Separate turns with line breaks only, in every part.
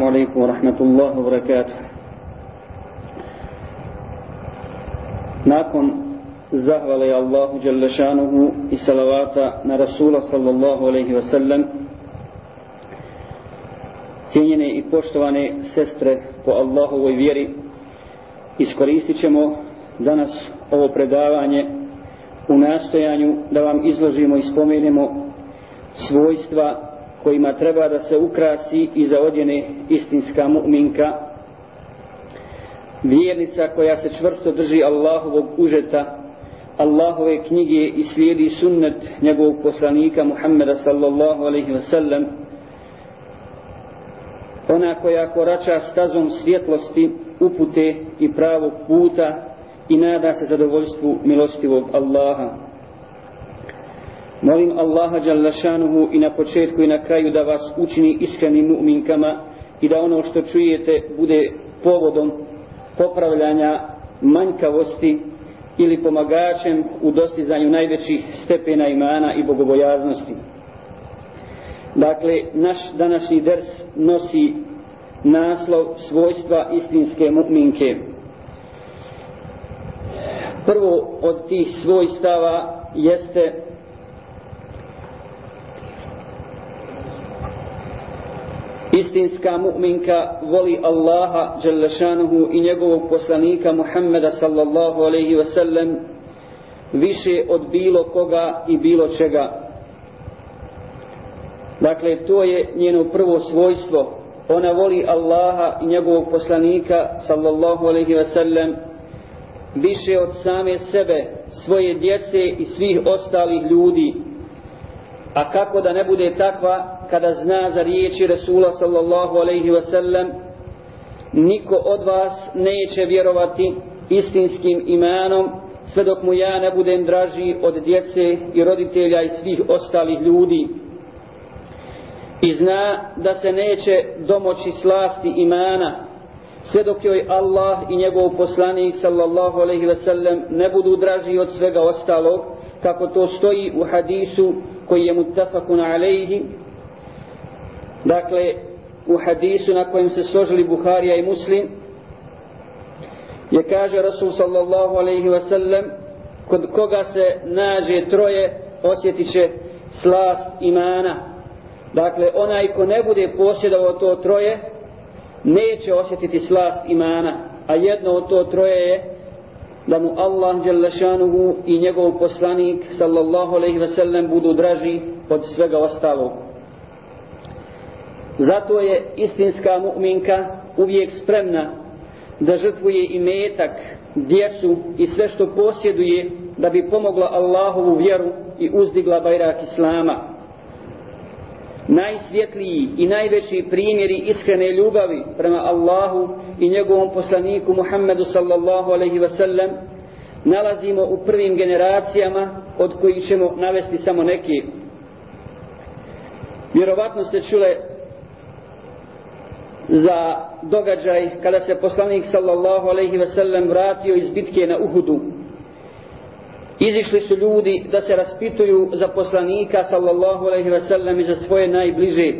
عليكم ورحمة الله وبركاته nakon zahvale Allahu Đalešanuhu i salavata na Rasula sallallahu alaihi wa sallam cijenjene i poštovane sestre po Allahovoj vjeri iskoristit ćemo danas ovo predavanje u nastojanju da vam izložimo i spomenemo svojstva kojima treba da se ukrasi i zaodjene istinska mu'minka. Vjernica koja se čvrsto drži Allahovog užeta Allahove knjige i slijedi sunnet njegovog poslanika Muhammeda sallallahu alaihi wa sallam. Ona koja korača stazom svjetlosti upute i pravog puta i nada se zadovoljstvu milostivog Allaha molim Allaha Đalašanuhu i na početku i na kraju da vas učini iskrenim mu'minkama i da ono što čujete bude povodom popravljanja manjkavosti ili pomagačem u dostizanju najvećih stepena imana i bogobojaznosti. Dakle, naš današnji ders nosi naslov svojstva istinske mu'minke. Prvo od tih svojstava jeste istinska mu'minka voli Allaha Đalešanuhu i njegovog poslanika Muhammeda sallallahu alaihi ve sellem više od bilo koga i bilo čega. Dakle, to je njeno prvo svojstvo. Ona voli Allaha i njegovog poslanika sallallahu alaihi ve sellem više od same sebe, svoje djece i svih ostalih ljudi. A kako da ne bude takva kada zna za riječi Resula sallallahu alaihi wa sallam niko od vas neće vjerovati istinskim imanom sve dok mu ja ne budem draži od djece i roditelja i svih ostalih ljudi. I zna da se neće domoći slasti imana sve dok joj Allah i njegov poslanik sallallahu alaihi ve sellem ne budu draži od svega ostalog kako to stoji u hadisu koji je mutafakun alejhi dakle u hadisu na kojem se složili Buharija i Muslim je kaže Rasul sallallahu alejhi ve sellem kod koga se nađe troje osjetit će slast imana. Dakle onaj ko ne bude posjedovao to troje neće osjetiti slast imana a jedno od to troje je da mu Allah Đelešanuhu i njegov poslanik sallallahu alaihi ve sellem budu draži od svega ostalog Zato je istinska mu'minka uvijek spremna da žrtvuje i metak, djecu i sve što posjeduje da bi pomogla Allahovu vjeru i uzdigla bajrak Islama. Najsvjetliji i najveći primjeri iskrene ljubavi prema Allahu i njegovom poslaniku Muhammedu sallallahu alaihi wa sallam nalazimo u prvim generacijama od kojih ćemo navesti samo neki. Vjerovatno ste čule za događaj kada se poslanik sallallahu alaihi ve sellem vratio iz bitke na Uhudu. Izišli su ljudi da se raspituju za poslanika sallallahu alaihi ve sellem i za svoje najbliže.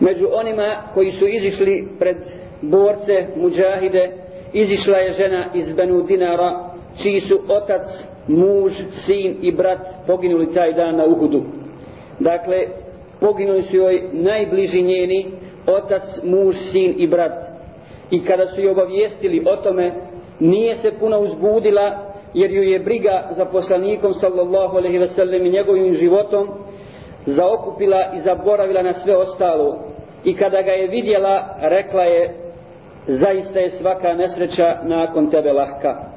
Među onima koji su izišli pred borce, muđahide, izišla je žena iz Benu Dinara, čiji su otac, muž, sin i brat poginuli taj dan na Uhudu. Dakle, poginuli su joj najbliži njeni, otac, muž, sin i brat. I kada su joj obavijestili o tome, nije se puno uzbudila, jer ju je briga za poslanikom sallallahu alaihi ve sellem i njegovim životom zaokupila i zaboravila na sve ostalo. I kada ga je vidjela, rekla je, zaista je svaka nesreća nakon tebe lahka.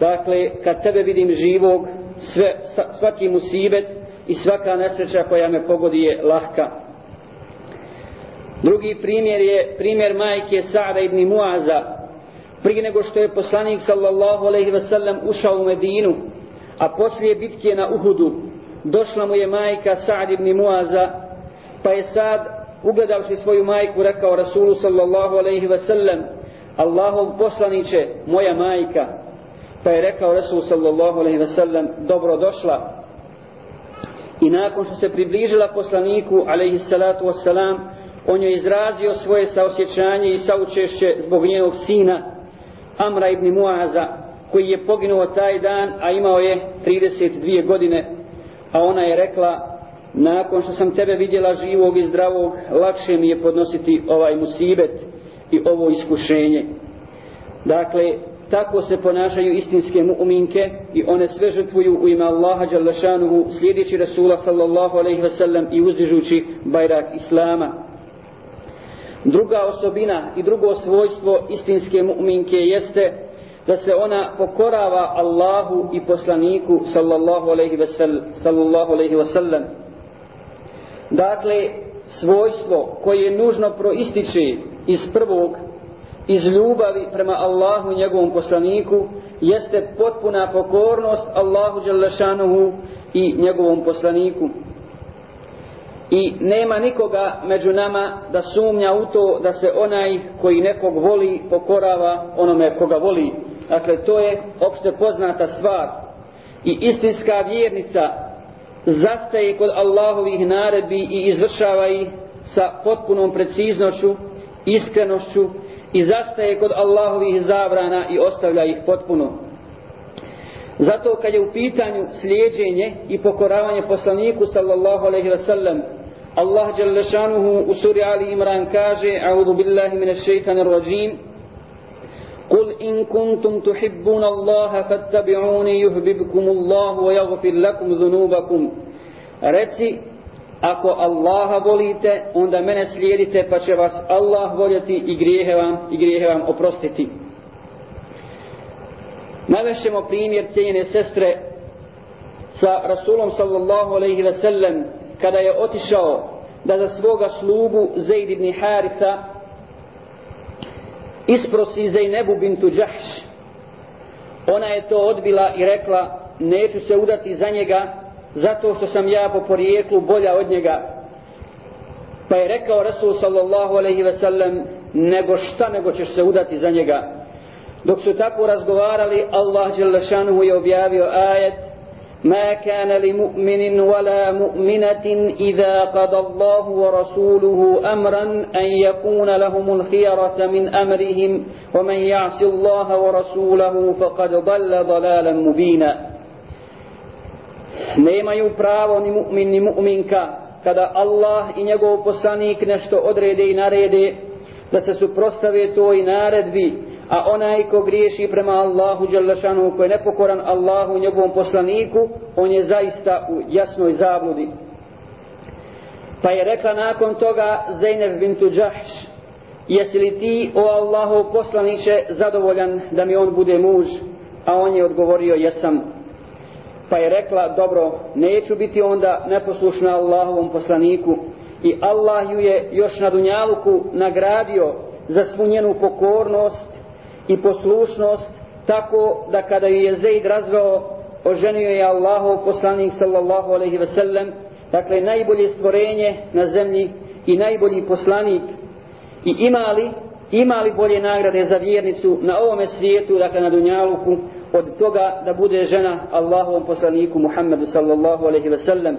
Dakle, kad tebe vidim živog, sve, svaki musibet i svaka nesreća koja me pogodi je lahka. Drugi primjer je primjer majke Sa'da ibn Muaza. Prije nego što je poslanik sallallahu alaihi ve sellem ušao u Medinu, a poslije bitke na Uhudu, došla mu je majka Sa'd ibn Muaza, pa je Sa'd, ugledavši svoju majku, rekao Rasulu sallallahu alaihi ve sellem, Allahov poslaniće, moja majka, pa je rekao Rasul sallallahu alaihi ve sellem, dobro došla. I nakon što se približila poslaniku alaihi salatu ve on je izrazio svoje saosjećanje i saučešće zbog njenog sina Amra ibn Muaza koji je poginuo taj dan a imao je 32 godine a ona je rekla nakon što sam tebe vidjela živog i zdravog lakše mi je podnositi ovaj musibet i ovo iskušenje. Dakle tako se ponašaju istinske mu'minke i one sve žrtvuju u ime Allaha Đalešanuhu slijedeći Rasula sallallahu alaihi wasallam i uzdižući bajrak Islama druga osobina i drugo svojstvo istinske mu'minke jeste da se ona pokorava Allahu i poslaniku sallallahu alaihi wasallam sallallahu ve sellem. dakle svojstvo koje nužno proističe iz prvog iz ljubavi prema Allahu i njegovom poslaniku jeste potpuna pokornost Allahu dželle i njegovom poslaniku i nema nikoga među nama da sumnja u to da se onaj koji nekog voli pokorava onome koga voli dakle to je opšte poznata stvar i istinska vjernica zastaje kod Allahovih naredbi i izvršava ih sa potpunom preciznošću iskrenošću i zastaje kod Allahovih zabrana i ostavlja ih potpuno. Zato kad je u pitanju slijedženje i pokoravanje poslaniku sallallahu alejhi ve sellem Allah jalla šanuhu u suri Ali Imran kaže A'udhu billahi min ash-shaytanir rajim قل إن كنتم تحبون الله فاتبعوني يهببكم الله ويغفر لكم ذنوبكم reci ako Allaha volite, onda mene slijedite, pa će vas Allah voljeti i grijehe vam, i grijehe vam oprostiti. Navešćemo primjer cijene sestre sa Rasulom sallallahu alaihi ve sellem kada je otišao da za svoga slugu Zaid ibn Harita isprosi Zajnebu bintu Đahš. Ona je to odbila i rekla neću se udati za njega zato što sam ja po porijeklu bolja od njega. Pa je rekao Rasul sallallahu alaihi ve sellem, nego šta nego ćeš se udati za njega. Dok su tako razgovarali, Allah Đelešanuhu je objavio ajet, ما كان لمؤمن ولا مؤمنة إذا قضى الله ورسوله أمرا أن يكون لهم الخيرة من أمرهم ومن يعص الله ورسوله فقد ضل ضلالا مبينا nemaju pravo ni mu'min ni mu'minka kada Allah i njegov poslanik nešto odrede i narede da se suprostave toj naredbi a onaj ko griješi prema Allahu Đalešanu ko je nepokoran Allahu i njegovom poslaniku on je zaista u jasnoj zabludi. Pa je rekla nakon toga Zeynep bintu Đahš jesi li ti o Allahu poslaniće zadovoljan da mi on bude muž? A on je odgovorio jesam. Pa je rekla dobro neću biti onda neposlušna Allahovom poslaniku. I Allah ju je još na Dunjaluku nagradio za svu njenu pokornost i poslušnost tako da kada ju je Zaid razveo oženio je Allahov poslanik sallallahu alaihi ve sellem dakle najbolje stvorenje na zemlji i najbolji poslanik i imali imali bolje nagrade za vjernicu na ovome svijetu dakle na Dunjaluku od toga da bude žena Allahovom poslaniku Muhammedu sallallahu alaihi ve sellem.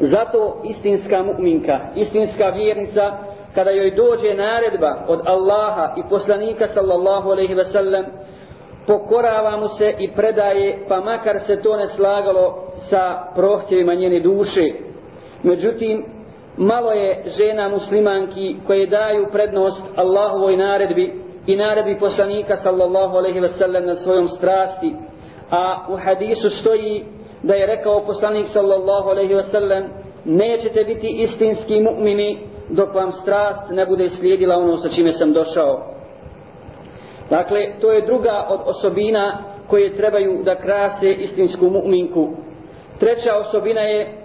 Zato istinska mu'minka, istinska vjernica, kada joj dođe naredba od Allaha i poslanika sallallahu alaihi ve sellem, pokorava mu se i predaje, pa makar se to ne slagalo sa prohtjevima njene duše. Međutim, malo je žena muslimanki koje daju prednost Allahovoj naredbi, i naredbi poslanika sallallahu alaihi ve sellem na svojom strasti a u hadisu stoji da je rekao poslanik sallallahu alaihi ve sellem nećete biti istinski mu'mini dok vam strast ne bude slijedila ono sa čime sam došao dakle to je druga od osobina koje trebaju da krase istinsku mu'minku treća osobina je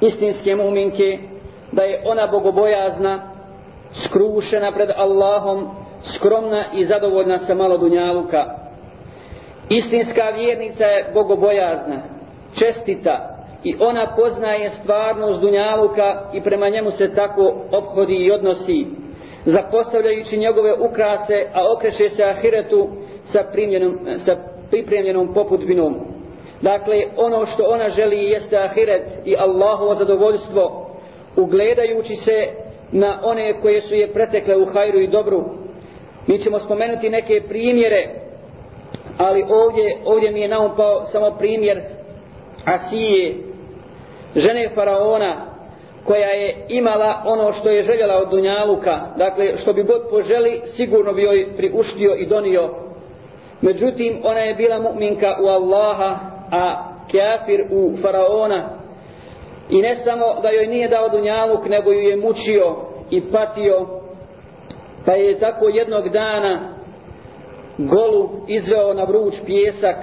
istinske mu'minke da je ona bogobojazna skrušena pred Allahom skromna i zadovoljna sa malo dunjaluka. Istinska vjernica je bogobojazna, čestita i ona poznaje stvarnost dunjaluka i prema njemu se tako obhodi i odnosi, zapostavljajući njegove ukrase, a okreće se ahiretu sa, sa pripremljenom poputbinom. Dakle, ono što ona želi jeste ahiret i Allahovo zadovoljstvo, ugledajući se na one koje su je pretekle u hajru i dobru. Mi ćemo spomenuti neke primjere, ali ovdje, ovdje mi je naumpao samo primjer Asije, žene faraona, koja je imala ono što je željela od Dunjaluka, dakle što bi god poželi, sigurno bi joj priuštio i donio. Međutim, ona je bila mu'minka u Allaha, a kafir u faraona. I ne samo da joj nije dao Dunjaluk, nego ju je mučio i patio, pa je tako jednog dana golu izveo na vruć pjesak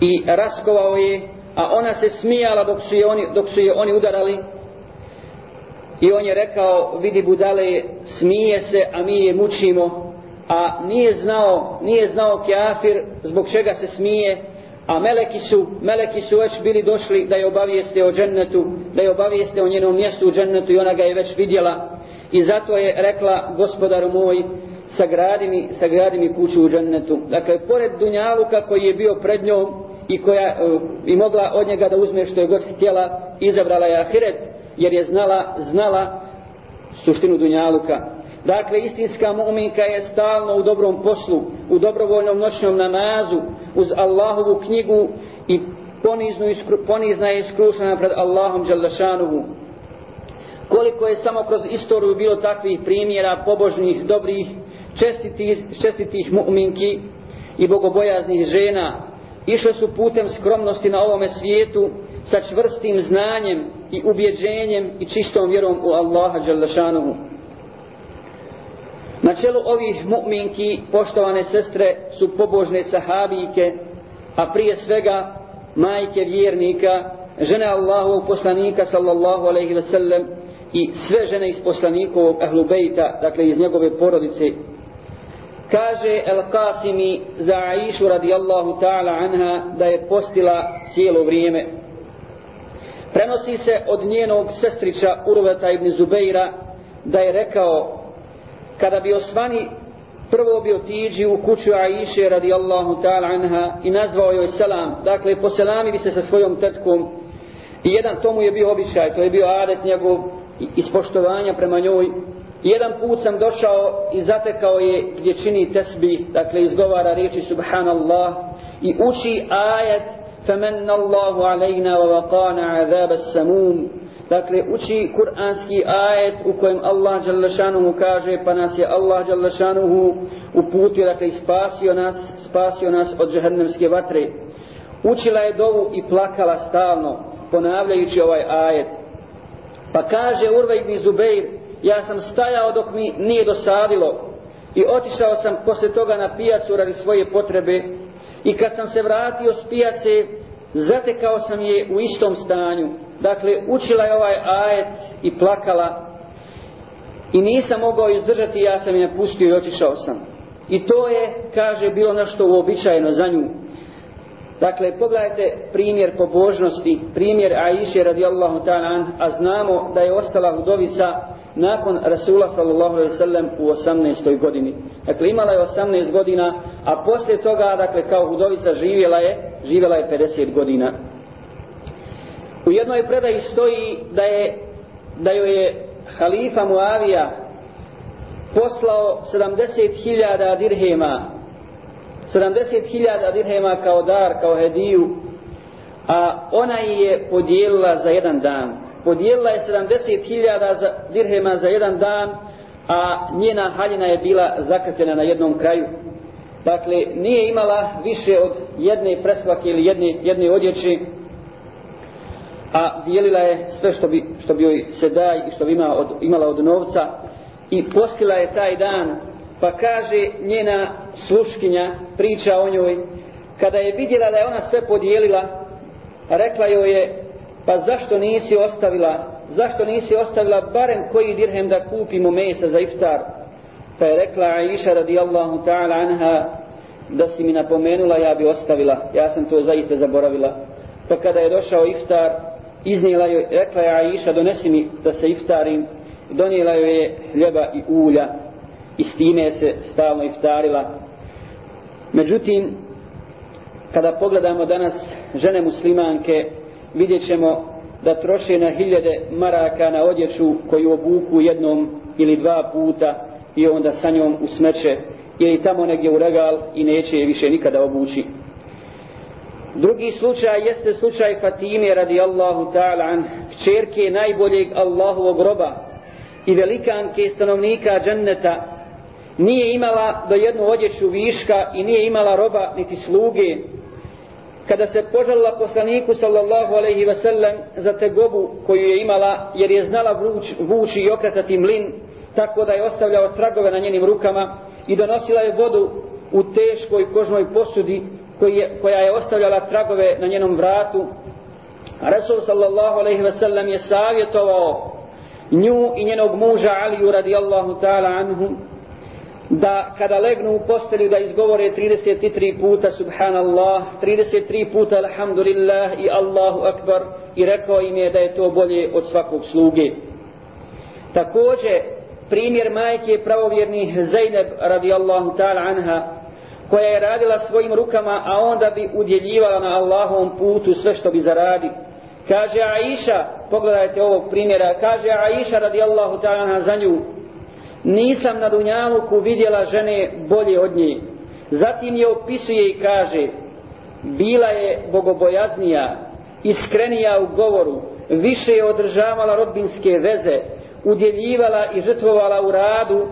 i raskovao je, a ona se smijala dok su je oni, dok su je oni udarali, I on je rekao, vidi budale, smije se, a mi je mučimo. A nije znao, nije znao kafir zbog čega se smije, a meleki su, meleki su već bili došli da je obavijeste o džennetu, da je obavijeste o njenom mjestu u džennetu i ona ga je već vidjela. I zato je rekla, gospodaru moj, sagradi mi, sagradi mi kuću u džennetu. Dakle, pored Dunjaluka koji je bio pred njom i koja uh, i mogla od njega da uzme što je god htjela, izabrala je ahiret jer je znala, znala suštinu Dunjaluka. Dakle, istinska mu'minka je stalno u dobrom poslu, u dobrovoljnom noćnom namazu, uz Allahovu knjigu i poniznu, iskru, ponizna je iskrušena pred Allahom Đaldašanuhu. Koliko je samo kroz istoriju bilo takvih primjera pobožnih, dobrih, čestitih, čestitih mu'minki i bogobojaznih žena, išle su putem skromnosti na ovome svijetu sa čvrstim znanjem i ubjeđenjem i čistom vjerom u Allaha Đalešanuhu. Na čelu ovih mu'minki, poštovane sestre, su pobožne sahabijke, a prije svega majke vjernika, žene Allahovog poslanika sallallahu alaihi ve sellem i sve žene iz poslanikovog ahlubejta, dakle iz njegove porodice. Kaže El Qasimi za Aishu radijallahu ta'ala anha da je postila cijelo vrijeme. Prenosi se od njenog sestrića Urveta ibn Zubeira da je rekao kada bi osvani prvo bi otiđi u kuću Aisha radijallahu ta'ala anha i nazvao joj selam. Dakle, poselami bi se sa svojom tetkom i jedan tomu je bio običaj, to je bio adet njegov ispoštovanja prema njoj Jedan put sam došao i zatekao je gdje čini tesbi, dakle izgovara riječi subhanallah i uči ajet فمن الله علينا ووقانا عذاب السموم Dakle, uči kuranski ajet u kojem Allah Đalešanuhu kaže, pa nas je Allah Đalešanuhu uputio, dakle, spasio nas, spasio nas od džahrnemske vatre. Učila je dovu i plakala stalno, ponavljajući ovaj ajet. Pa kaže Urve ibn Zubeir, ja sam stajao dok mi nije dosadilo i otišao sam posle toga na pijacu radi svoje potrebe I kad sam se vratio s pijace, zatekao sam je u istom stanju. Dakle, učila je ovaj ajet i plakala. I nisam mogao izdržati, ja sam je pustio i otišao sam. I to je, kaže, bilo nešto uobičajeno za nju. Dakle, pogledajte primjer pobožnosti, primjer Aisha radijallahu ta'ala, a znamo da je ostala udovica nakon Rasula sallallahu alaihi sallam u 18. godini. Dakle, imala je 18 godina, a poslije toga, dakle, kao udovica živjela je, živjela je 50 godina. U jednoj predaji stoji da je, da joj je halifa Muavija poslao 70.000 dirhema 70.000 dirhema kao dar, kao hediju a ona je podijelila za jedan dan podijelila je 70.000 dirhema za jedan dan, a njena haljina je bila zakrpljena na jednom kraju. Dakle, nije imala više od jedne presvake ili jedne, jedne odjeće, a dijelila je sve što bi, što bi joj se daj i što bi ima od, imala od novca i postila je taj dan, pa kaže njena sluškinja, priča o njoj, kada je vidjela da je ona sve podijelila, rekla joj je, pa zašto nisi ostavila, zašto nisi ostavila barem koji dirhem da kupimo mesa za iftar? Pa je rekla Aisha radijallahu ta'ala anha, da si mi napomenula, ja bi ostavila, ja sam to zaista zaboravila. Pa kada je došao iftar, iznijela joj, rekla je Aisha, donesi mi da se iftarim, donijela joj je hljeba i ulja i s time se stalno iftarila. Međutim, kada pogledamo danas žene muslimanke, vidjet ćemo da troše na hiljade maraka na odjeću koju obuku jednom ili dva puta i onda sa njom u smeće ili tamo negdje u regal i neće je više nikada obući. Drugi slučaj jeste slučaj Fatime radijallahu ta'ala an čerke najboljeg Allahovog roba i velikanke stanovnika dženneta nije imala do jednu odjeću viška i nije imala roba niti sluge kada se požalila poslaniku sallallahu alaihi ve sellem za tegobu koju je imala jer je znala vuč, vući i okretati mlin tako da je ostavljao tragove na njenim rukama i donosila je vodu u teškoj kožnoj posudi koji je, koja je ostavljala tragove na njenom vratu. A Resul sallallahu alaihi ve sellem je savjetovao nju i njenog muža Aliju radijallahu ta'ala anhum da kada legnu u postelju da izgovore 33 puta subhanallah, 33 puta alhamdulillah i Allahu akbar i rekao im je da je to bolje od svakog sluge. Također primjer majke pravovjernih Zainab radijallahu ta'ala anha koja je radila svojim rukama, a onda bi udjeljivala na Allahovom putu sve što bi zaradi. Kaže Aisha, pogledajte ovog primjera, kaže Aisha radijallahu ta'ala za nju, nisam na Dunjaluku vidjela žene bolje od nje. Zatim je opisuje i kaže, bila je bogobojaznija, iskrenija u govoru, više je održavala rodbinske veze, udjeljivala i žrtvovala u radu,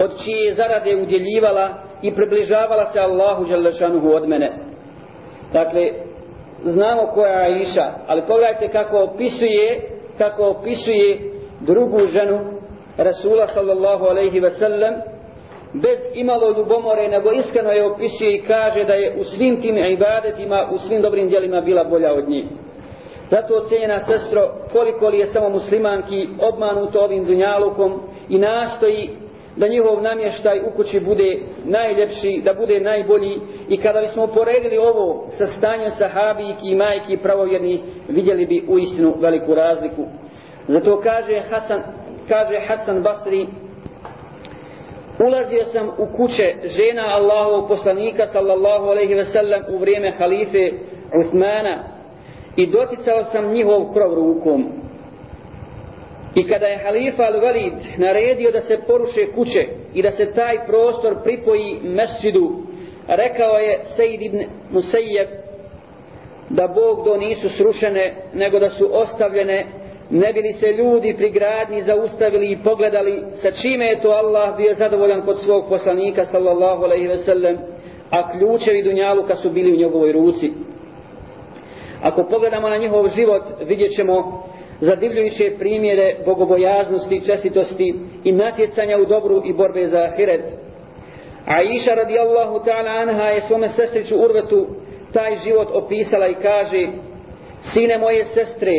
od čije zarade udjeljivala i približavala se Allahu Đalešanuhu od mene. Dakle, znamo koja je Aisha, ali pogledajte kako opisuje, kako opisuje drugu ženu Rasula sallallahu alaihi ve sellem, bez imalo ljubomore, nego iskreno je opisuje i kaže da je u svim tim ibadetima, u svim dobrim djelima bila bolja od njih. Zato ocenjena sestro, koliko li je samo muslimanki obmanuto ovim dunjalukom i nastoji da njihov namještaj u kući bude najljepši, da bude najbolji i kada bismo poredili ovo sa stanjem sahabijki i majki pravovjernih, vidjeli bi u istinu veliku razliku. Zato kaže Hasan, kaže Hasan Basri, ulazio sam u kuće žena Allahovog poslanika sallallahu alaihi ve sellem u vrijeme halife Uthmana i doticao sam njihov krov rukom. I kada je halifa Al-Walid naredio da se poruše kuće i da se taj prostor pripoji mesčidu, rekao je Sejid ibn Musejjeb da Bog do nisu srušene, nego da su ostavljene, ne bili se ljudi pri gradnji zaustavili i pogledali sa čime je to Allah bio zadovoljan kod svog poslanika sallallahu alaihi ve sellem, a ključevi Dunjaluka su bili u njegovoj ruci. Ako pogledamo na njihov život, vidjet ćemo zadivljujuće primjere bogobojaznosti, čestitosti i natjecanja u dobru i borbe za ahiret. Aisha radijallahu ta'ala anha je svome sestriću Urvetu taj život opisala i kaže Sine moje sestre,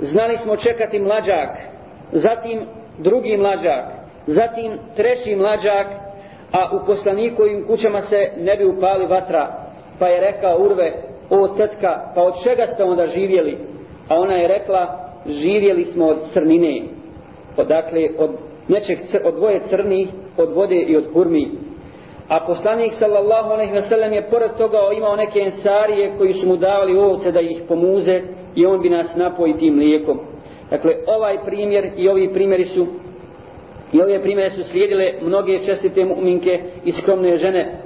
znali smo čekati mlađak, zatim drugi mlađak, zatim treći mlađak, a u poslanikovim kućama se ne bi upali vatra. Pa je rekao Urve, o tetka, pa od čega ste onda živjeli? A ona je rekla, živjeli smo od crnine, odakle od nečeg, od dvoje crnih, od vode i od kurmi. A poslanik sallallahu alejhi ve sellem je pored toga imao neke ensarije koji su mu davali ovce da ih pomuze i on bi nas napoji tim mlijekom. Dakle, ovaj primjer i ovi primjeri su i ove primjere su slijedile mnoge čestite mu'minke i skromne žene.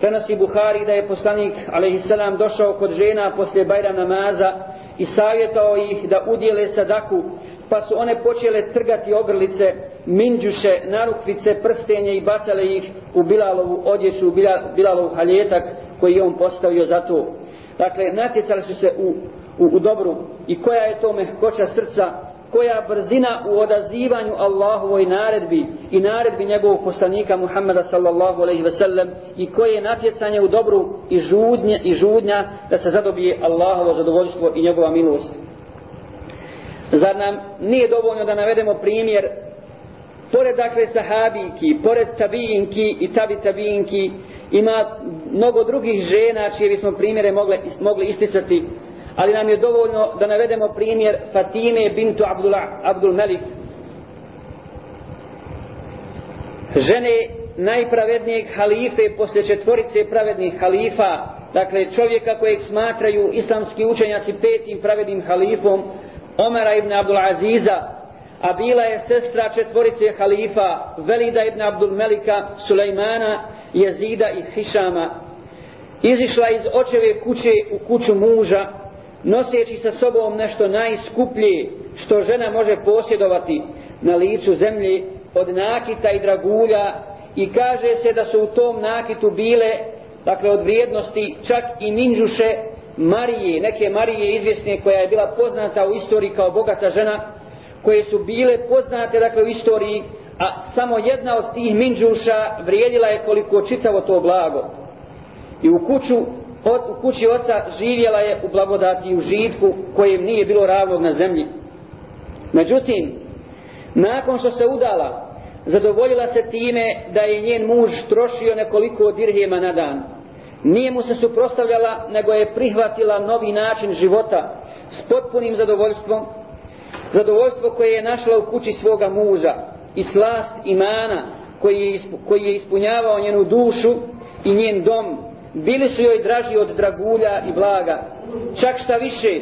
Prenosi Buhari da je poslanik alejhi došao kod žena poslije Bajram namaza i savjetao ih da udjele sadaku, pa su one počele trgati ogrlice, minđuše, narukvice, prstenje i bacale ih u Bilalovu odjeću, u Bilalov haljetak koji je on postavio za to. Dakle, natjecali su se u, u, u dobru i koja je to mehkoća srca koja brzina u odazivanju Allahovoj naredbi i naredbi njegovog poslanika Muhammeda sallallahu alejhi ve sellem i koje je natjecanje u dobru i žudnje i žudnja da se zadobije Allahovo zadovoljstvo i njegova milost. Zar nam nije dovoljno da navedemo primjer pored dakle sahabijki, pored tabijinki i tabi tabijinki ima mnogo drugih žena čije bismo primjere mogli, mogli isticati ali nam je dovoljno da navedemo primjer Fatime bintu Abdul, Abdul Malik žene najpravednijeg halife posle četvorice pravednih halifa dakle čovjeka kojeg smatraju islamski učenjaci petim pravednim halifom Omara ibn Abdul Aziza a bila je sestra četvorice halifa Velida ibn Abdul Melika Sulejmana Jezida i Hišama. Izišla iz očeve kuće u kuću muža noseći sa sobom nešto najskuplje što žena može posjedovati na licu zemlje od nakita i dragulja i kaže se da su u tom nakitu bile dakle od vrijednosti čak i ninđuše Marije, neke Marije izvjesne koja je bila poznata u istoriji kao bogata žena koje su bile poznate dakle u istoriji a samo jedna od tih minđuša vrijedila je koliko čitavo to blago. I u kuću od, u kući oca živjela je u blagodati i u žitku kojem nije bilo ravnog na zemlji. Međutim nakon što se udala zadovoljila se time da je njen muž trošio nekoliko dirhema na dan. Nije mu se suprostavljala nego je prihvatila novi način života s potpunim zadovoljstvom. Zadovoljstvo koje je našla u kući svoga muža i slast imana koji je, koji je ispunjavao njenu dušu i njen dom bili su joj draži od dragulja i blaga. Čak šta više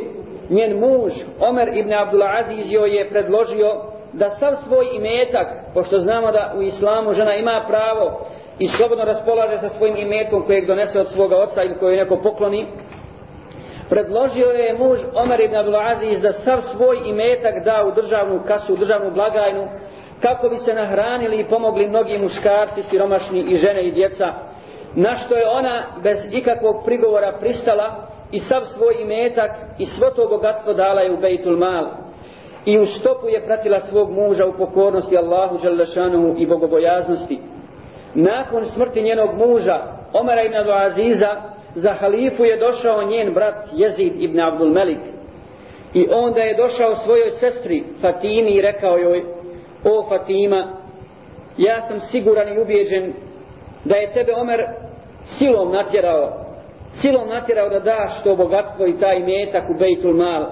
njen muž Omer ibn Abdulaziz joj je predložio da sav svoj imetak pošto znamo da u islamu žena ima pravo i slobodno raspolaže sa svojim imetkom kojeg donese od svoga oca ili koji neko pokloni predložio je muž Omer ibn Abdulaziz da sav svoj imetak da u državnu kasu, u državnu blagajnu kako bi se nahranili i pomogli mnogi muškarci, siromašni i žene i djeca na što je ona bez ikakvog prigovora pristala i sav svoj imetak i svo to bogatstvo dala je u Bejtul Mal. I u stopu je pratila svog muža u pokornosti Allahu Đalešanu i bogobojaznosti. Nakon smrti njenog muža Omara ibn Adu Aziza za halifu je došao njen brat Jezid ibn Abdul Melik. I onda je došao svojoj sestri Fatimi i rekao joj o Fatima ja sam siguran i ubijeđen da je tebe Omer silom natjerao silom natjerao da daš to bogatstvo i taj metak u Bejtul Mal.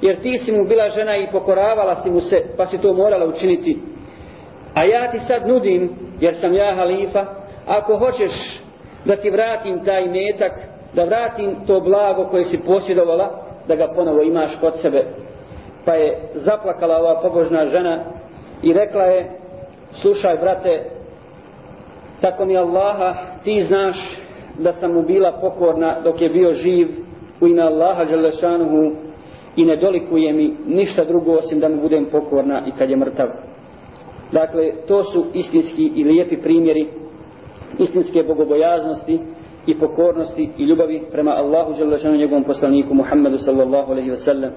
Jer ti si mu bila žena i pokoravala si mu se pa si to morala učiniti. A ja ti sad nudim jer sam ja halifa ako hoćeš da ti vratim taj metak da vratim to blago koje si posjedovala da ga ponovo imaš kod sebe. Pa je zaplakala ova pobožna žena i rekla je slušaj brate tako mi Allaha ti znaš da sam mu bila pokorna dok je bio živ u ime Allaha Đalešanuhu i ne dolikuje mi ništa drugo osim da mu budem pokorna i kad je mrtav. Dakle, to su istinski i lijepi primjeri istinske bogobojaznosti i pokornosti i ljubavi prema Allahu Đalešanuhu njegovom poslaniku Muhammedu sallallahu alaihi ve sellem.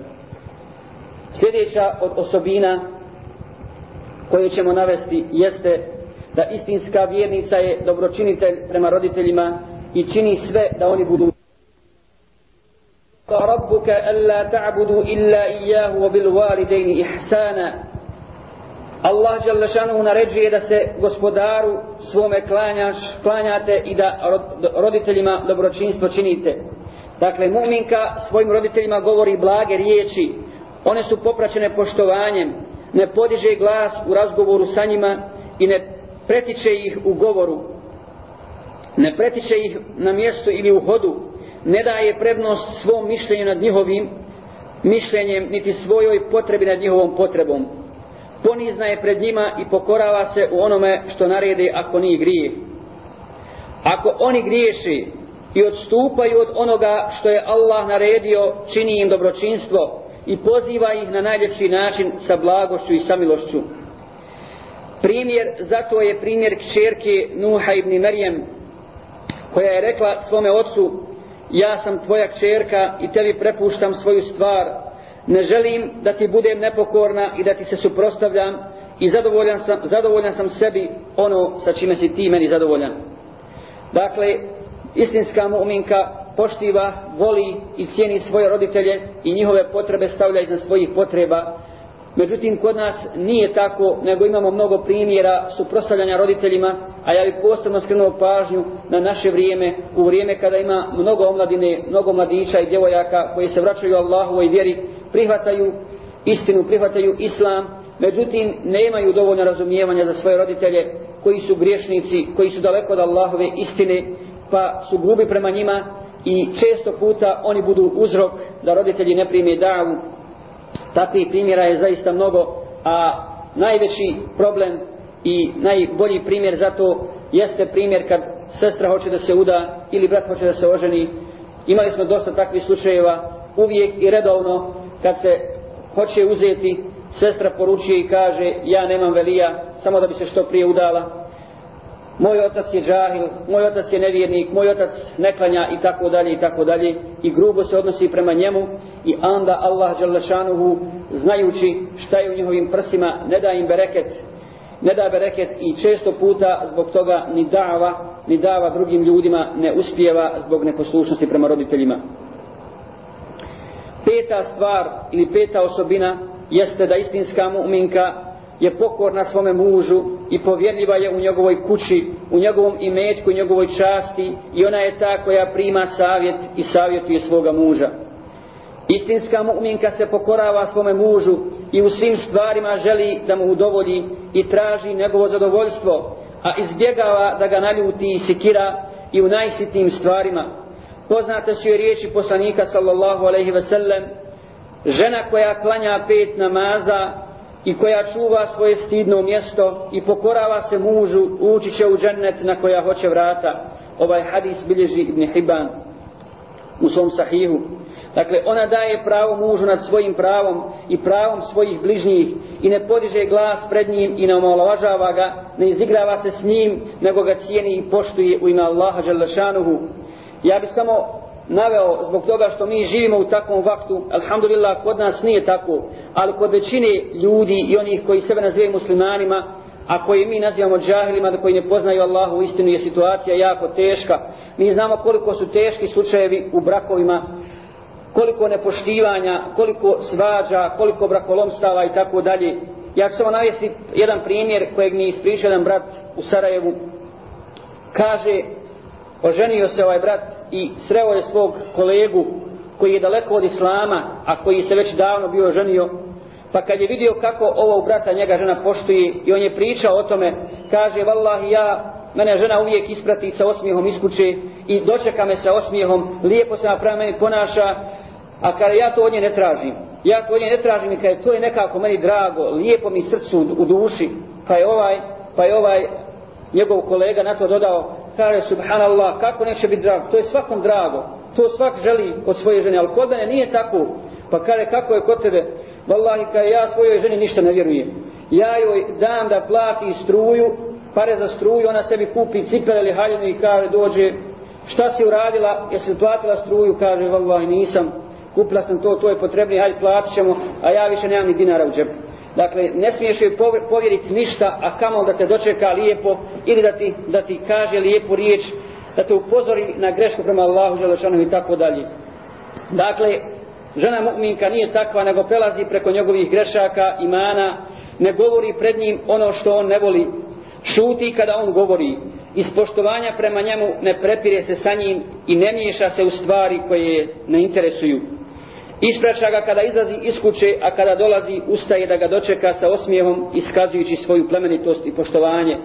Sljedeća od osobina koju ćemo navesti jeste da istinska vjernica je dobročinitelj prema roditeljima i čini sve da oni budu ربك ألا تعبدوا إلا إياه وبالوالدين إحسانا Allah dželle šanehu naređuje da se gospodaru svome klanjaš, klanjate i da roditeljima dobročinstvo činite. Dakle, mu'minka svojim roditeljima govori blage riječi, one su popraćene poštovanjem, ne podiže glas u razgovoru sa njima i ne pretiče ih u govoru, ne pretiče ih na mjestu ili u hodu, ne daje prednost svom mišljenju nad njihovim mišljenjem, niti svojoj potrebi nad njihovom potrebom. Ponizna je pred njima i pokorava se u onome što naredi ako nije grije. Ako oni griješi i odstupaju od onoga što je Allah naredio, čini im dobročinstvo i poziva ih na najljepši način sa blagošću i samilošću. Primjer, zato je primjer kćerke Nuha ibn Marijem, koja je rekla svome ocu, ja sam tvoja kćerka i tebi prepuštam svoju stvar, ne želim da ti budem nepokorna i da ti se suprostavljam i zadovoljan sam, zadovoljan sam sebi ono sa čime si ti meni zadovoljan. Dakle, istinska mu'minka poštiva, voli i cijeni svoje roditelje i njihove potrebe stavlja iznad svojih potreba Međutim, kod nas nije tako, nego imamo mnogo primjera suprostavljanja roditeljima, a ja bih posebno skrenuo pažnju na naše vrijeme, u vrijeme kada ima mnogo omladine, mnogo mladića i djevojaka koji se vraćaju Allahovoj vjeri, prihvataju istinu, prihvataju islam, međutim, nemaju dovoljno razumijevanja za svoje roditelje koji su griješnici, koji su daleko od Allahove istine, pa su grubi prema njima i često puta oni budu uzrok da roditelji ne prime davu. Takvih primjera je zaista mnogo, a najveći problem i najbolji primjer za to jeste primjer kad sestra hoće da se uda ili brat hoće da se oženi. Imali smo dosta takvih slučajeva, uvijek i redovno kad se hoće uzeti, sestra poručuje i kaže ja nemam velija, samo da bi se što prije udala moj otac je džahil, moj otac je nevjernik, moj otac neklanja i tako dalje i tako dalje. I grubo se odnosi prema njemu i onda Allah Đalešanuhu znajući šta je u njihovim prsima ne da im bereket ne da bereket i često puta zbog toga ni dava ni dava drugim ljudima ne uspijeva zbog neposlušnosti prema roditeljima. Peta stvar ili peta osobina jeste da istinska mu'minka je pokorna svome mužu i povjerljiva je u njegovoj kući, u njegovom imetku, u njegovoj časti i ona je ta koja prima savjet i savjetuje svoga muža. Istinska mu'minka se pokorava svome mužu i u svim stvarima želi da mu udovolji i traži njegovo zadovoljstvo, a izbjegava da ga naljuti i sikira i u najsitnijim stvarima. Poznate su je riječi poslanika sallallahu alaihi ve sellem, žena koja klanja pet namaza i koja čuva svoje stidno mjesto i pokorava se mužu, ući će u džennet na koja hoće vrata. Ovaj hadis bilježi Ibn Hibban u svom sahihu. Dakle, ona daje pravo mužu nad svojim pravom i pravom svojih bližnjih i ne podiže glas pred njim i ne omalovažava ga, ne izigrava se s njim, nego ga cijeni i poštuje u ime Allaha Đalešanuhu. Ja bi samo naveo zbog toga što mi živimo u takvom vaktu, alhamdulillah, kod nas nije tako, ali kod većine ljudi i onih koji sebe nazivaju muslimanima, a koji mi nazivamo džahilima, da koji ne poznaju Allahu, istinu je situacija jako teška. Mi znamo koliko su teški slučajevi u brakovima, koliko nepoštivanja, koliko svađa, koliko brakolomstava i tako dalje. Ja ću samo navesti jedan primjer kojeg mi ispričao jedan brat u Sarajevu. Kaže, oženio se ovaj brat i sreo je svog kolegu koji je daleko od islama, a koji se već davno bio ženio, pa kad je vidio kako ovog brata njega žena poštuje i on je pričao o tome, kaže, vallahi ja, mene žena uvijek isprati sa osmijehom iskuće i dočeka me sa osmijehom, lijepo se naprava meni ponaša, a kada ja to od nje ne tražim, ja to od nje ne tražim i kada to je nekako meni drago, lijepo mi srcu u duši, pa je ovaj, pa je ovaj njegov kolega na to dodao, kaže subhanallah, kako neće biti drago, to je svakom drago, to svak želi od svoje žene, ali kod mene nije tako, pa kaže kako je kod tebe, vallahi kaže ja svojoj ženi ništa ne vjerujem, ja joj dam da plati struju, pare za struju, ona sebi kupi cipele ili haljinu i kaže dođe, šta si uradila, jesi platila struju, kaže vallahi nisam, kupila sam to, to je potrebni, hajde platit ćemo, a ja više nemam ni dinara u džepu. Dakle, ne smiješ joj povjeriti ništa, a kamo da te dočeka lijepo ili da ti, da ti kaže lijepu riječ, da te upozori na grešku prema Allahu Želešanu i tako dalje. Dakle, žena mu'minka nije takva, nego prelazi preko njegovih grešaka, imana, ne govori pred njim ono što on ne voli, šuti kada on govori, iz poštovanja prema njemu ne prepire se sa njim i ne miješa se u stvari koje ne interesuju. Ispraća ga kada izlazi iz kuće, a kada dolazi ustaje da ga dočeka sa osmijehom iskazujući svoju plemenitost i poštovanje.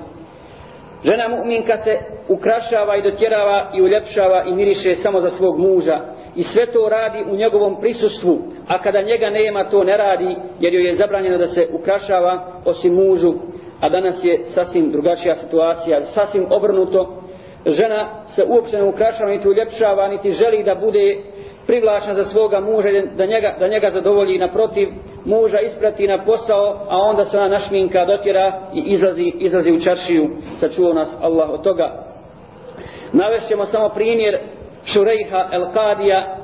Žena mu'minka se ukrašava i dotjerava i uljepšava i miriše samo za svog muža. I sve to radi u njegovom prisustvu, a kada njega nema to ne radi jer joj je zabranjeno da se ukrašava osim mužu. A danas je sasvim drugačija situacija, sasvim obrnuto. Žena se uopće ne ukrašava niti uljepšava, niti želi da bude privlačna za svoga muža da njega, da njega zadovolji naprotiv muža isprati na posao a onda se ona našminka dotjera i izlazi, izlazi u čaršiju. Sačuo nas Allah od toga. Navešćemo samo primjer Šurejha El Kadija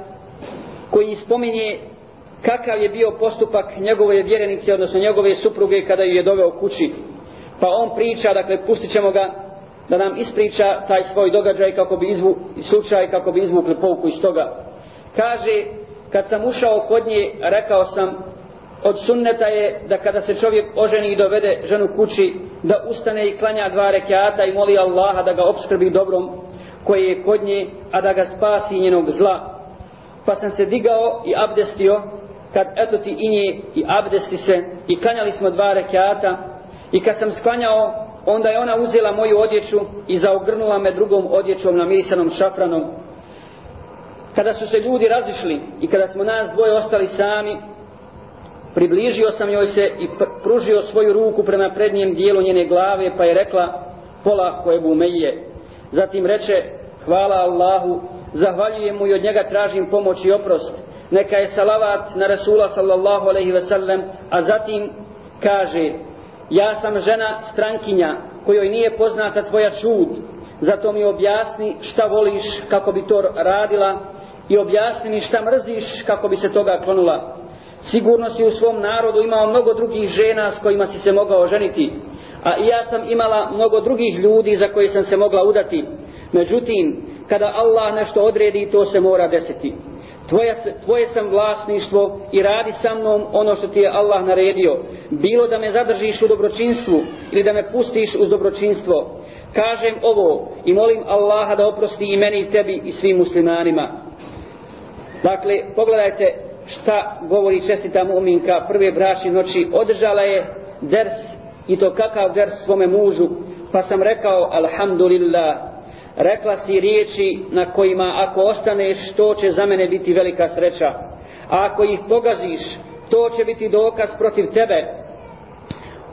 koji spominje kakav je bio postupak njegove vjerenice odnosno njegove supruge kada ju je doveo kući. Pa on priča dakle pustit ćemo ga da nam ispriča taj svoj događaj kako bi izvu, slučaj kako bi izvukli pouku iz toga. Kaže, kad sam ušao kod nje, rekao sam, od sunneta je da kada se čovjek oženi i dovede ženu kući, da ustane i klanja dva rekiata i moli Allaha da ga obskrbi dobrom koji je kod nje, a da ga spasi njenog zla. Pa sam se digao i abdestio, kad eto ti i nje i abdesti se i klanjali smo dva rekiata i kad sam sklanjao, onda je ona uzela moju odjeću i zaogrnula me drugom odjećom namirisanom šafranom Kada su se ljudi razišli i kada smo nas dvoje ostali sami, približio sam joj se i pružio svoju ruku prema prednjem dijelu njene glave, pa je rekla, polah koje bumeje. Zatim reče, hvala Allahu, zahvaljujem mu i od njega tražim pomoć i oprost. Neka je salavat na Rasula sallallahu alaihi ve sellem, a zatim kaže, ja sam žena strankinja kojoj nije poznata tvoja čud, zato mi objasni šta voliš kako bi to radila i objasni mi šta mrziš kako bi se toga klonula. Sigurno si u svom narodu imao mnogo drugih žena s kojima si se mogao ženiti, a i ja sam imala mnogo drugih ljudi za koje sam se mogla udati. Međutim, kada Allah nešto odredi, to se mora desiti. Tvoje, tvoje sam vlasništvo i radi sa mnom ono što ti je Allah naredio. Bilo da me zadržiš u dobročinstvu ili da me pustiš uz dobročinstvo. Kažem ovo i molim Allaha da oprosti i meni i tebi i svim muslimanima. Dakle, pogledajte šta govori čestita mu'minka prve bračne noći. Održala je ders i to kakav ders svome mužu. Pa sam rekao, alhamdulillah, rekla si riječi na kojima ako ostaneš, to će za mene biti velika sreća. A ako ih pogaziš, to će biti dokaz protiv tebe.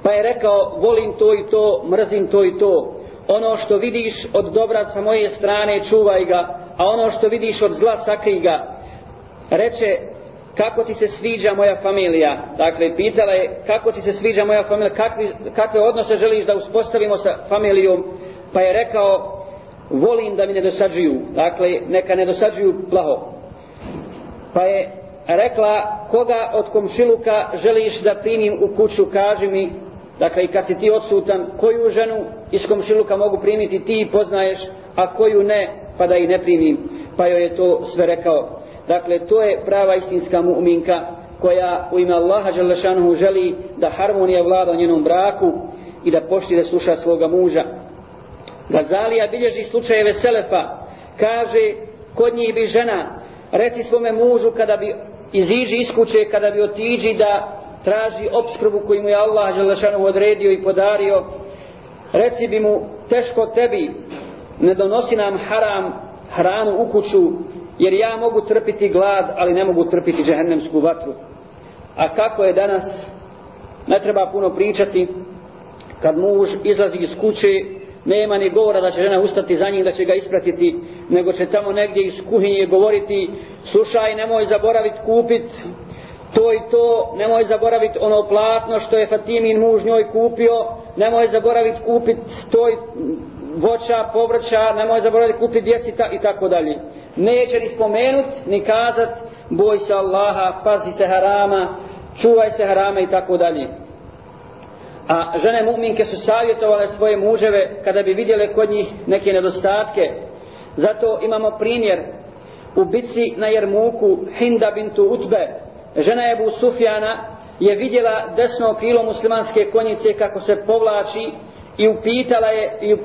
Pa je rekao, volim to i to, mrzim to i to. Ono što vidiš od dobra sa moje strane, čuvaj ga, a ono što vidiš od zla, sakri ga. Reče, kako ti se sviđa moja familija? Dakle, pitala je, kako ti se sviđa moja familija? Kakvi, kakve odnose želiš da uspostavimo sa familijom? Pa je rekao, volim da mi ne dosađuju, dakle, neka ne dosađuju plaho. Pa je rekla, koga od komšiluka želiš da primim u kuću, kaži mi, dakle, i kad si ti odsutan, koju ženu iz komšiluka mogu primiti ti poznaješ, a koju ne, pa da ih ne primim. Pa joj je to sve rekao. Dakle, to je prava istinska mu'minka koja u ime Allaha Đalešanuhu želi da harmonija vlada u njenom braku i da poštire sluša svoga muža. Gazalija bilježi slučajeve Selefa, kaže, kod njih bi žena, reci svome mužu kada bi iziđi iz kuće, kada bi otiđi da traži obskrbu koju mu je Allah Želešanu odredio i podario, reci bi mu, teško tebi, ne donosi nam haram, hranu u kuću, jer ja mogu trpiti glad, ali ne mogu trpiti džehennemsku vatru. A kako je danas, ne treba puno pričati, kad muž izlazi iz kuće, nema ni govora da će žena ustati za njim, da će ga ispratiti, nego će tamo negdje iz kuhinje govoriti, slušaj, nemoj zaboraviti kupit to i to, nemoj zaboraviti ono platno što je Fatimin muž njoj kupio, nemoj zaboraviti kupit to i voća, povrća, nemoj zaboraviti kupiti djecita i tako dalje. Neće ni spomenut, ni kazat, boj se Allaha, pazi se harama, čuvaj se harama i tako dalje. A žene mu'minke su savjetovale svoje muževe kada bi vidjele kod njih neke nedostatke. Zato imamo primjer u bitci na Jermuku Hinda bintu Utbe. Žena Ebu Sufjana je vidjela desno krilo muslimanske konjice kako se povlači i upitala je i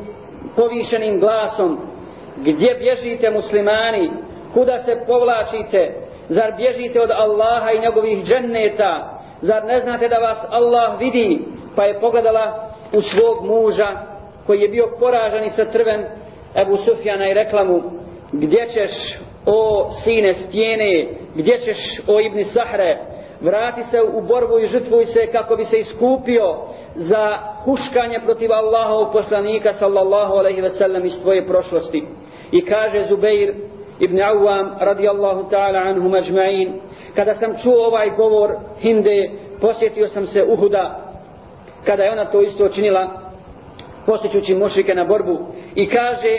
povišenim glasom gdje bježite muslimani, kuda se povlačite, zar bježite od Allaha i njegovih dženneta, zar ne znate da vas Allah vidi, pa je pogledala u svog muža koji je bio poražan i satrven Ebu Sufjana i rekla mu gdje ćeš o sine stijene? Gdje ćeš o Ibni Sahre? Vrati se u borbu i žrtvuj se kako bi se iskupio za huškanje protiv Allaha poslanika sallallahu alaihi ve sellem iz tvoje prošlosti i kaže Zubeir ibn Awam radijallahu ta'ala anhum ajma'in kada sam čuo ovaj govor Hinde posjetio sam se Uhuda. Kada je ona to isto činila posjećući mušrike na borbu i kaže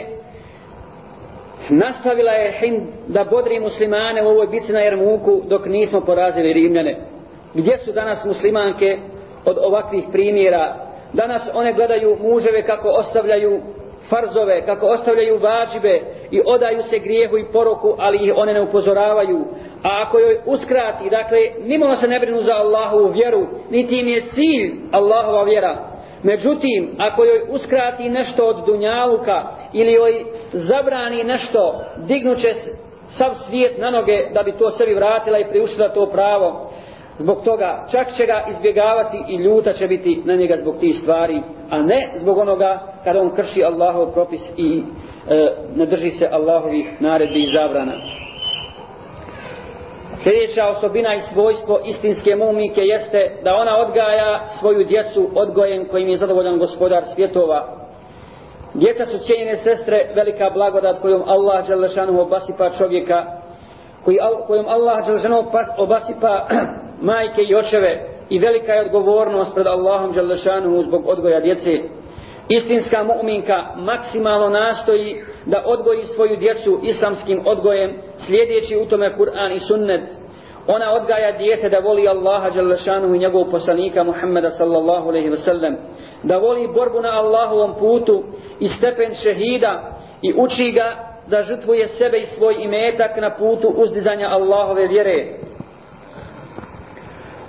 nastavila je Hind da bodri muslimane u ovoj bici na Jermuku dok nismo porazili Rimljane. Gdje su danas muslimanke od ovakvih primjera? Danas one gledaju muževe kako ostavljaju farzove, kako ostavljaju vađibe i odaju se grijehu i poroku, ali ih one ne upozoravaju. A ako joj uskrati, dakle, nimalo se ne brinu za Allahovu vjeru, niti im je cilj Allahova vjera. Međutim, ako joj uskrati nešto od dunjaluka ili joj zabrani nešto, dignuće sav svijet na noge da bi to sebi vratila i priuštila to pravo. Zbog toga čak će ga izbjegavati i ljuta će biti na njega zbog tih stvari, a ne zbog onoga kada on krši Allahov propis i e, ne drži se Allahovih naredbi i zabrana. Sljedeća osobina i svojstvo istinske mumike jeste da ona odgaja svoju djecu odgojem kojim je zadovoljan gospodar svjetova. Djeca su cijenjene sestre, velika blagodat kojom Allah Đelešanu obasipa čovjeka, koji, kojom Allah Đelešanu obasipa majke i očeve i velika je odgovornost pred Allahom Đalešanu zbog odgoja djece. Istinska mu'minka maksimalno nastoji da odgoji svoju djecu islamskim odgojem slijedeći u tome Kur'an i sunnet. Ona odgaja dijete da voli Allaha Đalešanu i njegovog poslanika Muhammeda sallallahu alaihi wasallam. Da voli borbu na Allahovom putu i stepen šehida i uči ga da žrtvuje sebe i svoj imetak na putu uzdizanja Allahove vjere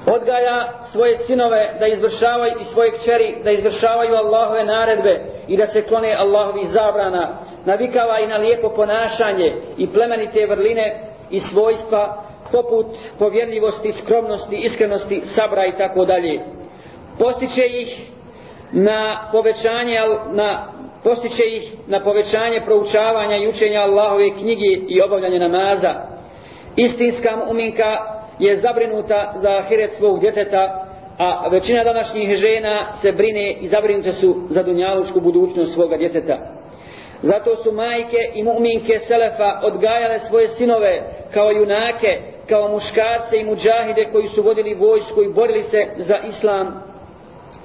odgaja svoje sinove da izvršavaju i svoje kćeri da izvršavaju Allahove naredbe i da se klone Allahovi zabrana navikava i na lijepo ponašanje i plemenite vrline i svojstva poput povjerljivosti, skromnosti, iskrenosti, sabra i tako dalje. Postiče ih na povećanje na postiče ih na povećanje proučavanja i učenja Allahove knjige i obavljanje namaza. Istinska mu'minka je zabrinuta za ahiret svog djeteta, a većina današnjih žena se brine i zabrinute su za dunjalučku budućnost svoga djeteta. Zato su majke i mu'minke Selefa odgajale svoje sinove kao junake, kao muškarce i muđahide koji su vodili vojsku i borili se za islam.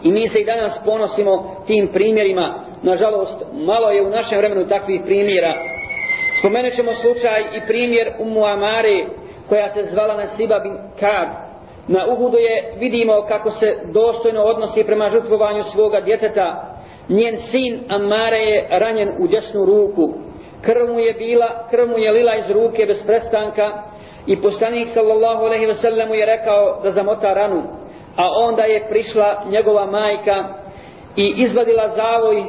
I mi se i danas ponosimo tim primjerima. Nažalost, malo je u našem vremenu takvih primjera. Spomenut ćemo slučaj i primjer u Amare, koja se zvala Nasiba bin Kab. Na Uhudu je vidimo kako se dostojno odnosi prema žrtvovanju svoga djeteta. Njen sin Amare je ranjen u desnu ruku. Krv mu je bila, krv mu je lila iz ruke bez prestanka i poslanik sallallahu alejhi ve sellem je rekao da zamota ranu. A onda je prišla njegova majka i izvadila zavoj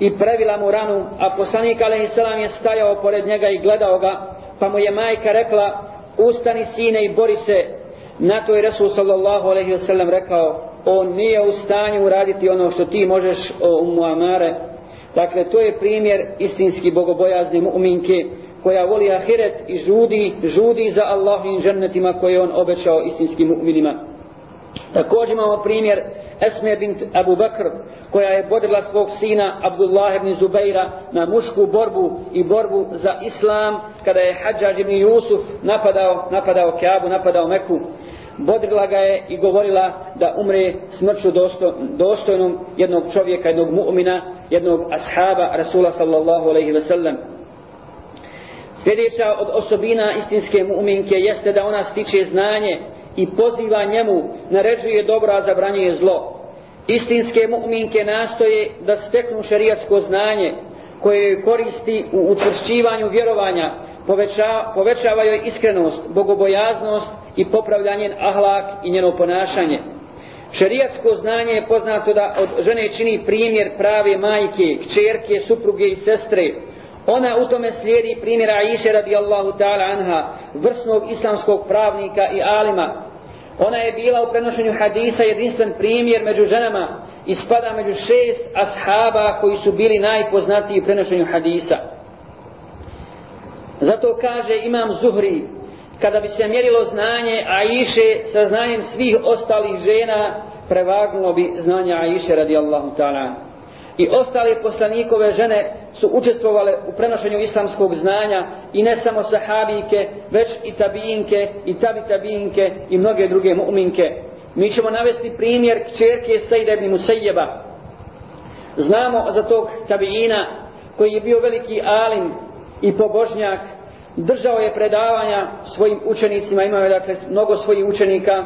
i previla mu ranu, a poslanik alejhi selam je stajao pored njega i gledao ga, pa mu je majka rekla: ustani sine i bori se. Na to je Resul sallallahu alaihi wasallam rekao on nije u stanju uraditi ono što ti možeš o Muamare dakle to je primjer istinski bogobojazne mu'minke koja voli ahiret i žudi, žudi za Allahovim džennetima koje on obećao istinskim mu'minima također imamo primjer Esme bint Abu Bakr koja je bodrila svog sina Abdullah ibn Zubeira na mušku borbu i borbu za islam kada je Hadžađ ibn Jusuf napadao, napadao Kaabu, napadao Meku bodrila ga je i govorila da umre smrću dosto, dostojnom jednog čovjeka, jednog mu'mina, jednog ashaba Rasula sallallahu alaihi ve sellem. Sljedeća od osobina istinske mu'minke jeste da ona stiče znanje i poziva njemu, naređuje dobro, a zabranjuje zlo. Istinske mu'minke nastoje da steknu šerijatsko znanje koje koristi u učvršćivanju vjerovanja, poveća, povećava joj iskrenost, bogobojaznost i popravljanje ahlak i njeno ponašanje. Šerijatsko znanje je poznato da od žene čini primjer prave majke, kćerke, supruge i sestre. Ona u tome slijedi primjera Aisha radijallahu ta'ala anha, vrsnog islamskog pravnika i alima, Ona je bila u prenošenju hadisa jedinstven primjer među ženama i spada među šest ashaba koji su bili najpoznatiji u prenošenju hadisa. Zato kaže Imam Zuhri, kada bi se mjerilo znanje Aiše sa znanjem svih ostalih žena, prevagnulo bi znanje Aiše radijallahu ta'ala i ostale poslanikove žene su učestvovale u prenošenju islamskog znanja i ne samo sahabijke, već i tabijinke i tabi tabijinke i mnoge druge mu'minke. Mi ćemo navesti primjer kćerke Sejda ibn Musejjeba. Znamo za tog tabijina koji je bio veliki alim i pobožnjak, držao je predavanja svojim učenicima, imao je dakle mnogo svojih učenika.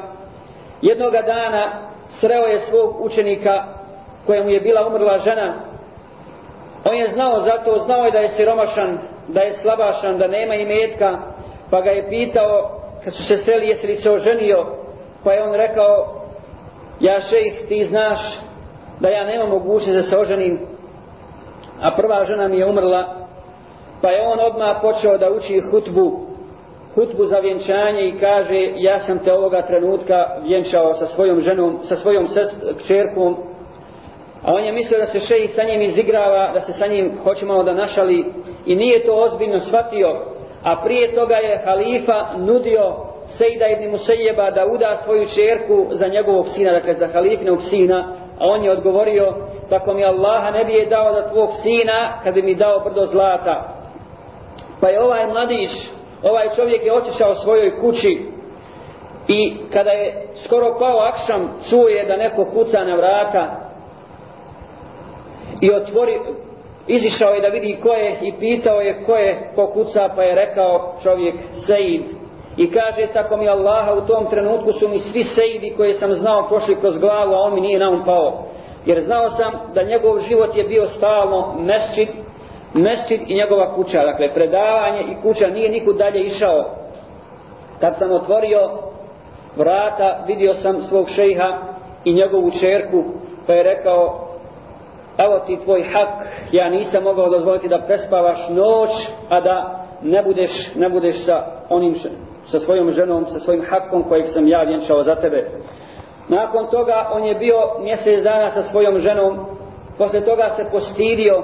Jednoga dana sreo je svog učenika kojemu je bila umrla žena, on je znao zato, znao je da je siromašan, da je slabašan, da nema imetka, pa ga je pitao, kad su se sreli, jesi li se oženio, pa je on rekao, ja šejh, ti znaš da ja nemam mogućnost da se oženim, a prva žena mi je umrla, pa je on odmah počeo da uči hutbu, hutbu za vjenčanje i kaže, ja sam te ovoga trenutka vjenčao sa svojom ženom, sa svojom sest, kćerkom, A on je mislio da se šejih sa njim izigrava, da se sa njim hoće malo da našali i nije to ozbiljno shvatio. A prije toga je halifa nudio Sejda ibn Musejeba da uda svoju čerku za njegovog sina, dakle za halifnog sina, a on je odgovorio, tako mi Allaha ne bi je dao da tvog sina kad bi mi dao brdo zlata. Pa je ovaj mladić, ovaj čovjek je otišao svojoj kući i kada je skoro pao akšam, čuje da neko kuca na vrata i otvori, izišao je da vidi ko je i pitao je ko je ko kuca pa je rekao čovjek Sejid. I kaže tako mi Allaha u tom trenutku su mi svi Sejidi koje sam znao prošli kroz glavu a on mi nije na um pao. Jer znao sam da njegov život je bio stalno mesčit mesčit i njegova kuća. Dakle predavanje i kuća nije nikud dalje išao. Kad sam otvorio vrata vidio sam svog šejha i njegovu čerku pa je rekao evo ti tvoj hak, ja nisam mogao dozvoliti da prespavaš noć, a da ne budeš, ne budeš sa onim, sa svojom ženom, sa svojim hakom kojeg sam ja vjenčao za tebe. Nakon toga on je bio mjesec dana sa svojom ženom, posle toga se postidio,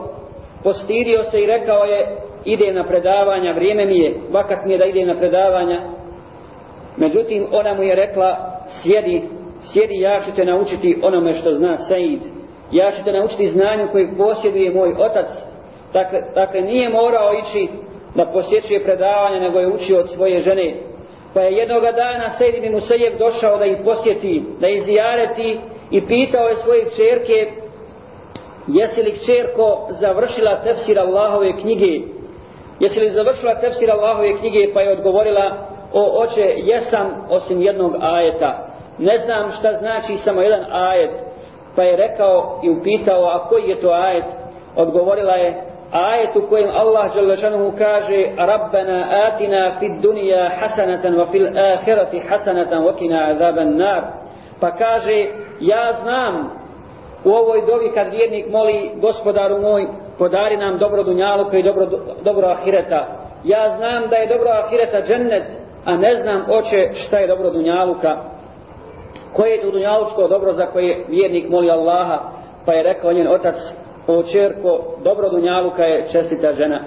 postidio se i rekao je, ide na predavanja, vrijeme mi je, vakat mi je da ide na predavanja. Međutim, ona mu je rekla, sjedi, sjedi, ja ću te naučiti onome što zna Sejid ja ću te naučiti znanju koje posjeduje moj otac. Dakle, dakle, nije morao ići da posjećuje predavanje, nego je učio od svoje žene. Pa je jednog dana Sejdi bin Musejev došao da ih posjeti, da ih zijareti i pitao je svoje čerke jesi li čerko završila tefsir Allahove knjige? Jesi li završila tefsir Allahove knjige? Pa je odgovorila o oče, jesam osim jednog ajeta. Ne znam šta znači samo jedan ajet pa je rekao i upitao a koji je to ajet? Odgovorila je ajet u kojem Allah Đalešanuhu kaže Rabbana atina fid dunija hasanatan wa fil ahirati hasanatan wa kina azaban nar. Pa kaže ja znam u ovoj dovi kad vjernik moli gospodaru moj podari nam dobro dunjalu i dobro, dobro ahireta. Ja znam da je dobro ahireta džennet a ne znam oče šta je dobro dunjaluka koje je to dunjalučko dobro za koje vjernik moli Allaha, pa je rekao njen otac, o čerko, dobro dunjaluka je čestita žena.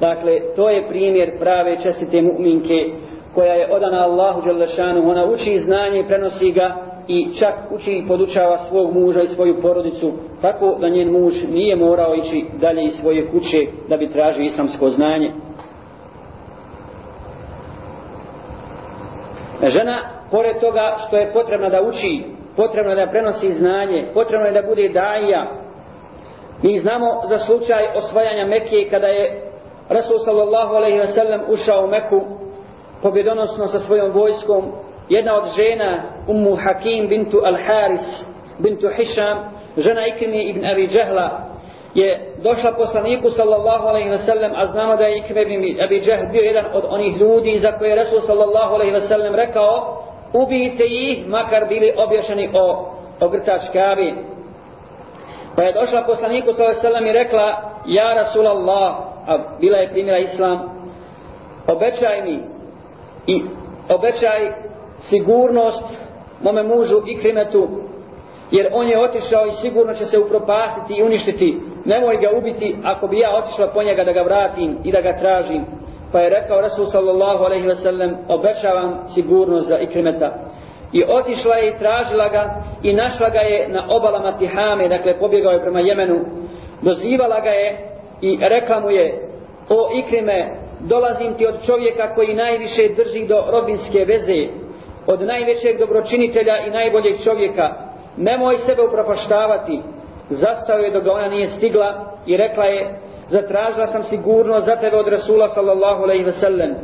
Dakle, to je primjer prave čestite mu'minke, koja je odana Allahu Đelešanu, ona uči znanje, prenosi ga i čak uči i podučava svog muža i svoju porodicu, tako da njen muž nije morao ići dalje iz svoje kuće da bi tražio islamsko znanje. Žena pored toga što je potrebno da uči, potrebno da prenosi znanje, potrebno je da bude daija. Mi znamo za slučaj osvajanja Mekije kada je Rasul sallallahu alaihi ve sellem ušao u Meku pobjedonosno sa svojom vojskom. Jedna od žena, Ummu Hakim bintu Al-Haris, bintu Hisham, žena Ikrimi ibn Abi Džehla, je došla poslaniku sallallahu alaihi ve sellem, a znamo da je Ikrimi ibn Abi Džehl bio jedan od onih ljudi za koje je Rasul sallallahu alaihi ve sellem rekao ubijte ih, makar bili obješani o, ogrtač grtač. Pa je došla poslaniku s.a.v. i rekla, ja Rasulallah, a bila je primjera Islam, obećaj mi i obećaj sigurnost mome mužu i krimetu, jer on je otišao i sigurno će se upropastiti i uništiti. Nemoj ga ubiti ako bi ja otišla po njega da ga vratim i da ga tražim pa je rekao Rasul sallallahu alaihi ve sellem obećavam sigurnost za ikrimeta. I otišla je i tražila ga i našla ga je na obalama Tihame dakle pobjegao je prema Jemenu. Dozivala ga je i rekla mu je o ikrime dolazim ti od čovjeka koji najviše drži do rodinske veze od najvećeg dobročinitelja i najboljeg čovjeka. Nemoj sebe upropaštavati. Zastao je dok ona nije stigla i rekla je zatražila sam sigurno za tebe od Rasula sallallahu alaihi ve sellem.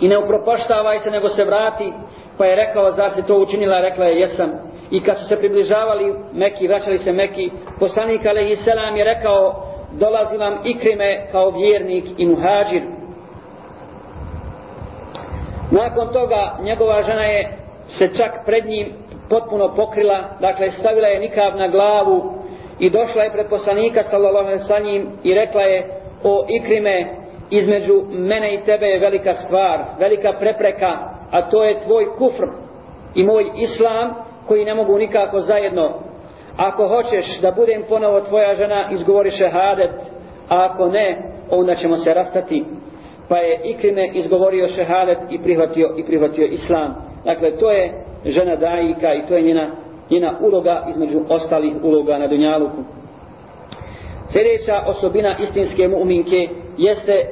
I ne upropaštavaj se nego se vrati. Pa je rekao zar se to učinila? Rekla je jesam. I kad su se približavali Meki, vraćali se Meki poslanik alaihi selam je rekao dolazi vam ikrime kao vjernik i muhađir. Nakon toga njegova žena je se čak pred njim potpuno pokrila dakle stavila je nikav na glavu i došla je pred poslanika sallallahu alejhi ve sellem i rekla je o ikrime između mene i tebe je velika stvar velika prepreka a to je tvoj kufr i moj islam koji ne mogu nikako zajedno ako hoćeš da budem ponovo tvoja žena izgovori šehadet a ako ne onda ćemo se rastati pa je Ikrime izgovorio šehadet i prihvatio i prihvatio islam. Dakle, to je žena dajika i to je njena, njena uloga između ostalih uloga na Dunjaluku. Sljedeća osobina istinske mu'minke jeste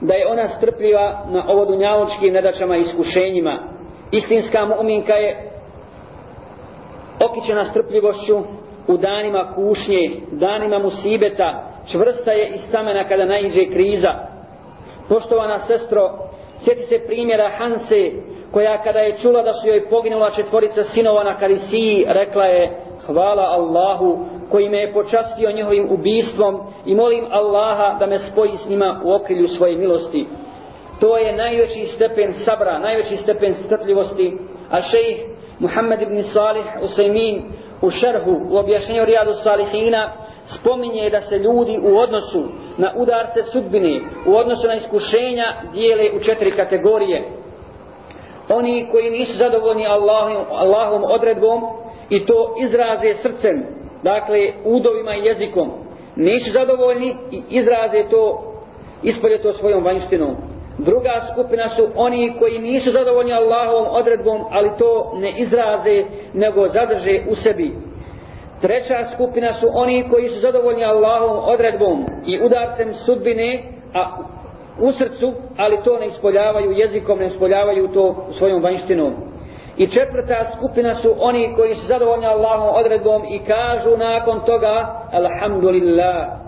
da je ona strpljiva na ovo dunjalučkim nedačama i iskušenjima. Istinska mu'minka je okićena strpljivošću u danima kušnje, danima musibeta, čvrsta je i stamena kada naiđe kriza. Poštovana sestro, sjeti se primjera Hanse, koja kada je čula da su joj poginula četvorica sinova na Karisiji, rekla je, hvala Allahu koji me je počastio njihovim ubistvom i molim Allaha da me spoji s njima u okrilju svoje milosti. To je najveći stepen sabra, najveći stepen strpljivosti, a šejih Muhammed ibn Salih Usaymin u šerhu u objašnjenju Rijadu Salihina spominje da se ljudi u odnosu na udarce sudbine, u odnosu na iskušenja dijele u četiri kategorije. Oni koji nisu zadovoljni Allahom, Allahom odredbom i to izraze srcem, dakle udovima i jezikom, nisu zadovoljni i izraze to, ispolje to svojom vanjštinom. Druga skupina su oni koji nisu zadovoljni Allahovom odredbom, ali to ne izraze, nego zadrže u sebi. Treća skupina su oni koji su zadovoljni Allahovom odredbom i udarcem sudbine, a u srcu, ali to ne ispoljavaju jezikom, ne ispoljavaju to svojom vanjštinom. I četvrta skupina su oni koji su zadovoljni Allahom odredbom i kažu nakon toga Alhamdulillah,